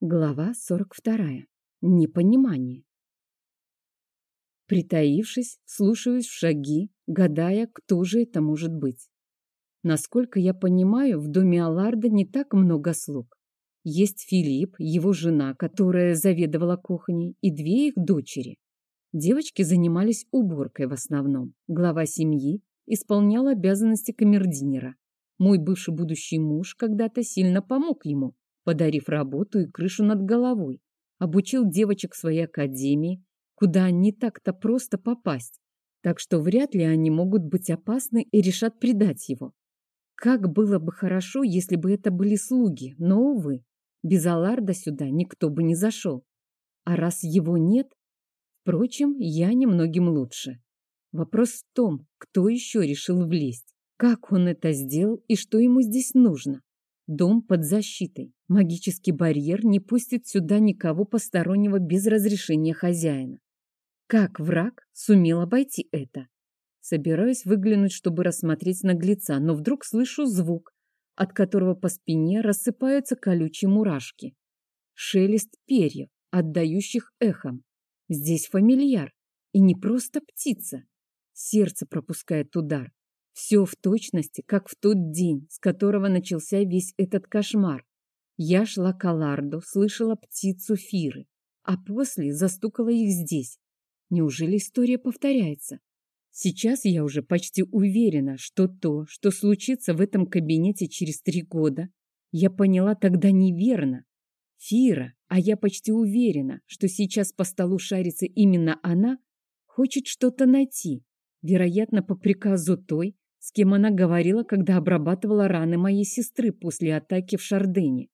Глава 42. Непонимание. Притаившись, слушаюсь в шаги, гадая, кто же это может быть. Насколько я понимаю, в доме Алларда не так много слуг. Есть Филипп, его жена, которая заведовала кухней, и две их дочери. Девочки занимались уборкой в основном. Глава семьи исполнял обязанности камердинера. Мой бывший будущий муж когда-то сильно помог ему, подарив работу и крышу над головой, обучил девочек своей академии, куда не так-то просто попасть, так что вряд ли они могут быть опасны и решат предать его. Как было бы хорошо, если бы это были слуги, но, увы, без Аларда сюда никто бы не зашел. А раз его нет, впрочем, я немногим лучше. Вопрос в том, кто еще решил влезть, как он это сделал и что ему здесь нужно. Дом под защитой. Магический барьер не пустит сюда никого постороннего без разрешения хозяина. Как враг сумел обойти это? Собираюсь выглянуть, чтобы рассмотреть наглеца, но вдруг слышу звук, от которого по спине рассыпаются колючие мурашки. Шелест перьев, отдающих эхом. Здесь фамильяр, и не просто птица. Сердце пропускает удар. Все в точности, как в тот день, с которого начался весь этот кошмар. Я шла к Аларду, слышала птицу Фиры, а после застукала их здесь. Неужели история повторяется? Сейчас я уже почти уверена, что то, что случится в этом кабинете через три года, я поняла тогда неверно. Фира, а я почти уверена, что сейчас по столу шарится именно она, хочет что-то найти, вероятно, по приказу той, с кем она говорила, когда обрабатывала раны моей сестры после атаки в Шардене.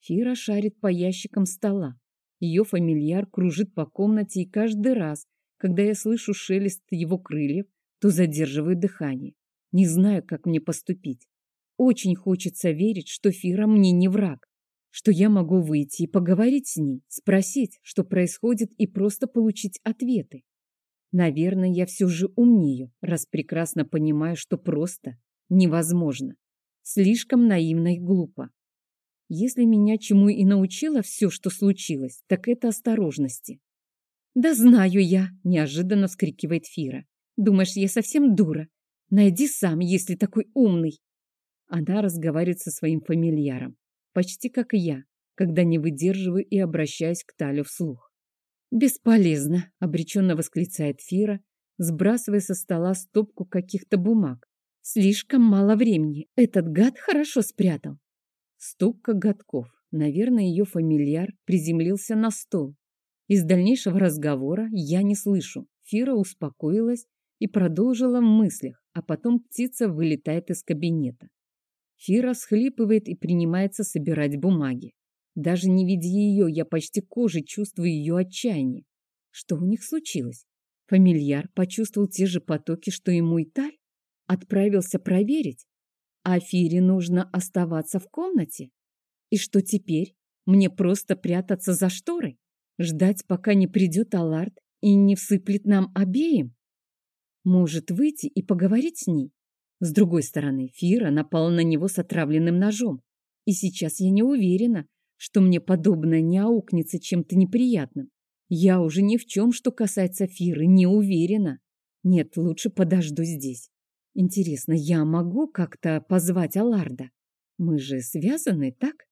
Фира шарит по ящикам стола. Ее фамильяр кружит по комнате, и каждый раз, когда я слышу шелест его крыльев, то задерживаю дыхание. Не знаю, как мне поступить. Очень хочется верить, что Фира мне не враг, что я могу выйти и поговорить с ней, спросить, что происходит, и просто получить ответы. Наверное, я все же умнею, раз прекрасно понимаю, что просто невозможно. Слишком наивно и глупо. Если меня чему и научило все, что случилось, так это осторожности. «Да знаю я!» – неожиданно вскрикивает Фира. «Думаешь, я совсем дура? Найди сам, если такой умный!» Она разговаривает со своим фамильяром, почти как и я, когда не выдерживаю и обращаюсь к Талю вслух. «Бесполезно!» — обреченно восклицает Фира, сбрасывая со стола стопку каких-то бумаг. «Слишком мало времени. Этот гад хорошо спрятал». Стопка годков. Наверное, ее фамильяр приземлился на стол. Из дальнейшего разговора я не слышу. Фира успокоилась и продолжила в мыслях, а потом птица вылетает из кабинета. Фира схлипывает и принимается собирать бумаги. Даже не видя ее, я почти кожей чувствую ее отчаяние. Что у них случилось? Фамильяр почувствовал те же потоки, что и мой таль? Отправился проверить? А Фире нужно оставаться в комнате? И что теперь? Мне просто прятаться за шторой? Ждать, пока не придет Аларт и не всыплет нам обеим? Может выйти и поговорить с ней? С другой стороны, Фира напала на него с отравленным ножом. И сейчас я не уверена, что мне подобное не аукнется чем-то неприятным. Я уже ни в чем, что касается Фиры, не уверена. Нет, лучше подожду здесь. Интересно, я могу как-то позвать Аларда? Мы же связаны, так?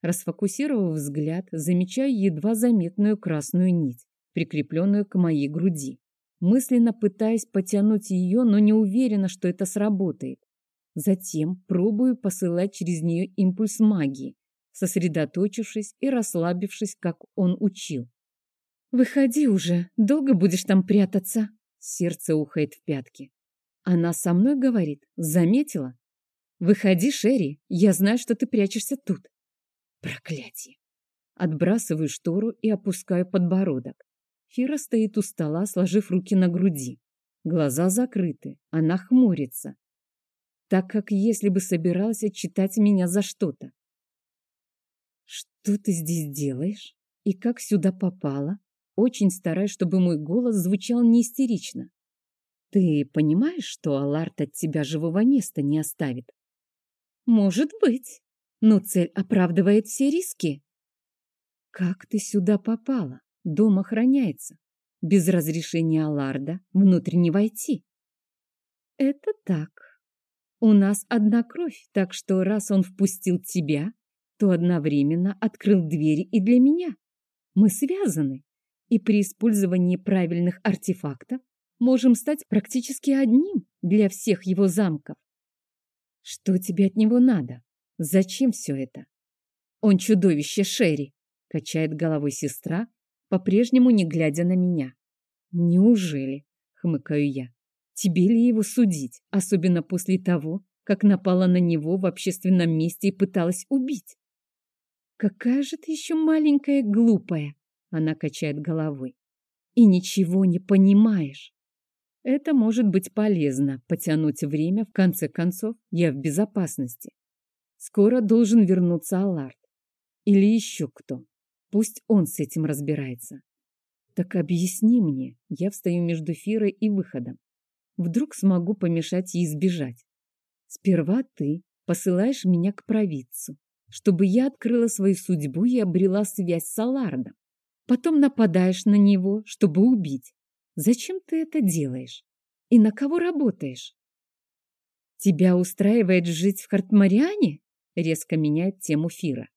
Расфокусировав взгляд, замечаю едва заметную красную нить, прикрепленную к моей груди. Мысленно пытаясь потянуть ее, но не уверена, что это сработает. Затем пробую посылать через нее импульс магии, сосредоточившись и расслабившись, как он учил. «Выходи уже, долго будешь там прятаться?» Сердце ухает в пятки. Она со мной говорит, заметила? «Выходи, Шерри, я знаю, что ты прячешься тут». Проклятие! Отбрасываю штору и опускаю подбородок. Фира стоит у стола, сложив руки на груди. Глаза закрыты, она хмурится, так как если бы собиралась отчитать меня за что-то. «Что ты здесь делаешь? И как сюда попала?» Очень стараюсь, чтобы мой голос звучал не истерично. «Ты понимаешь, что Аларт от тебя живого места не оставит?» «Может быть, но цель оправдывает все риски». Как ты сюда попала? Дом охраняется. Без разрешения Аларда внутрь не войти. Это так. У нас одна кровь, так что раз он впустил тебя, то одновременно открыл двери и для меня. Мы связаны, и при использовании правильных артефактов можем стать практически одним для всех его замков. Что тебе от него надо? Зачем все это? Он чудовище Шерри, качает головой сестра, по-прежнему не глядя на меня. Неужели? Хмыкаю я. Тебе ли его судить, особенно после того, как напала на него в общественном месте и пыталась убить? Какая же ты еще маленькая глупая, она качает головой. И ничего не понимаешь. Это может быть полезно, потянуть время, в конце концов, я в безопасности. Скоро должен вернуться Аллард. Или еще кто. Пусть он с этим разбирается. Так объясни мне, я встаю между Фирой и выходом. Вдруг смогу помешать ей сбежать. Сперва ты посылаешь меня к провидцу, чтобы я открыла свою судьбу и обрела связь с Алардом. Потом нападаешь на него, чтобы убить. Зачем ты это делаешь? И на кого работаешь? Тебя устраивает жить в Хартмариане? Резко меняет тему Фира.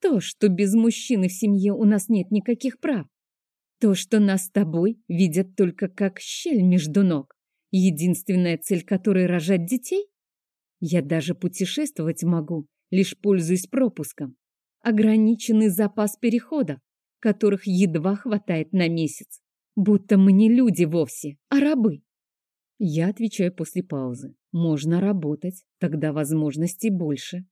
То, что без мужчины в семье у нас нет никаких прав. То, что нас с тобой видят только как щель между ног. Единственная цель которой — рожать детей? Я даже путешествовать могу, лишь пользуясь пропуском. Ограниченный запас переходов, которых едва хватает на месяц. Будто мы не люди вовсе, а рабы. Я отвечаю после паузы. Можно работать, тогда возможностей больше.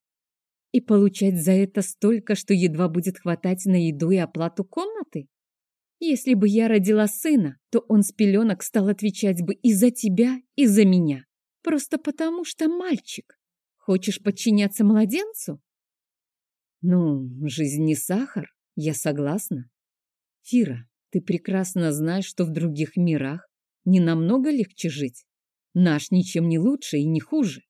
И получать за это столько, что едва будет хватать на еду и оплату комнаты? Если бы я родила сына, то он с пеленок стал отвечать бы и за тебя, и за меня. Просто потому, что мальчик. Хочешь подчиняться младенцу? Ну, жизнь не сахар, я согласна. Фира, ты прекрасно знаешь, что в других мирах не намного легче жить. Наш ничем не лучше и не хуже.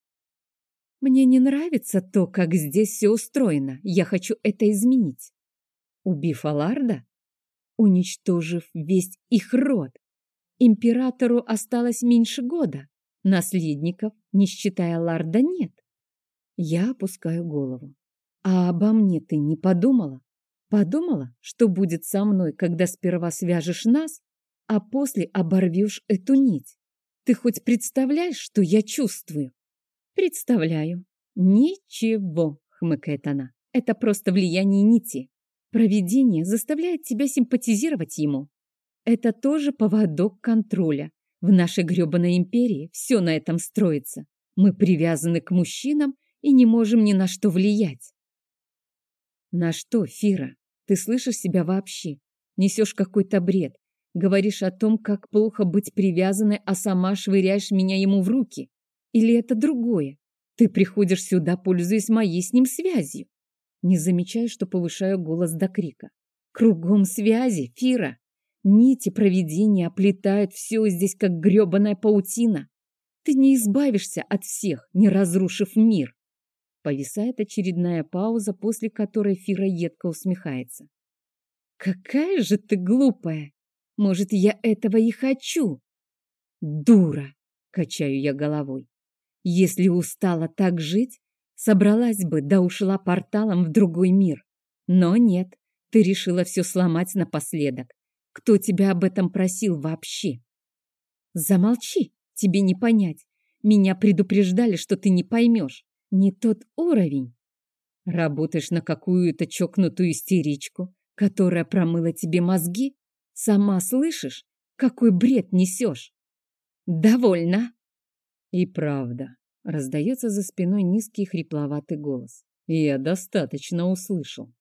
Мне не нравится то, как здесь все устроено. Я хочу это изменить. Убив Аларда, уничтожив весь их род, императору осталось меньше года. Наследников, не считая Ларда, нет. Я опускаю голову. А обо мне ты не подумала? Подумала, что будет со мной, когда сперва свяжешь нас, а после оборвешь эту нить? Ты хоть представляешь, что я чувствую? Представляю. Ничего, хмыкает она. Это просто влияние нити. Провидение заставляет тебя симпатизировать ему. Это тоже поводок контроля. В нашей грёбаной империи все на этом строится. Мы привязаны к мужчинам и не можем ни на что влиять. На что, Фира? Ты слышишь себя вообще? Несешь какой-то бред. Говоришь о том, как плохо быть привязанной, а сама швыряешь меня ему в руки. Или это другое? Ты приходишь сюда, пользуясь моей с ним связью. Не замечаю, что повышаю голос до крика. Кругом связи, Фира. Нити провидения оплетают все здесь, как гребаная паутина. Ты не избавишься от всех, не разрушив мир. Повисает очередная пауза, после которой Фира едко усмехается. Какая же ты глупая! Может, я этого и хочу? Дура! Качаю я головой. Если устала так жить, собралась бы да ушла порталом в другой мир. Но нет, ты решила все сломать напоследок. Кто тебя об этом просил вообще? Замолчи, тебе не понять. Меня предупреждали, что ты не поймешь. Не тот уровень. Работаешь на какую-то чокнутую истеричку, которая промыла тебе мозги? Сама слышишь, какой бред несешь? Довольно. И правда, раздается за спиной низкий хрипловатый голос. Я достаточно услышал.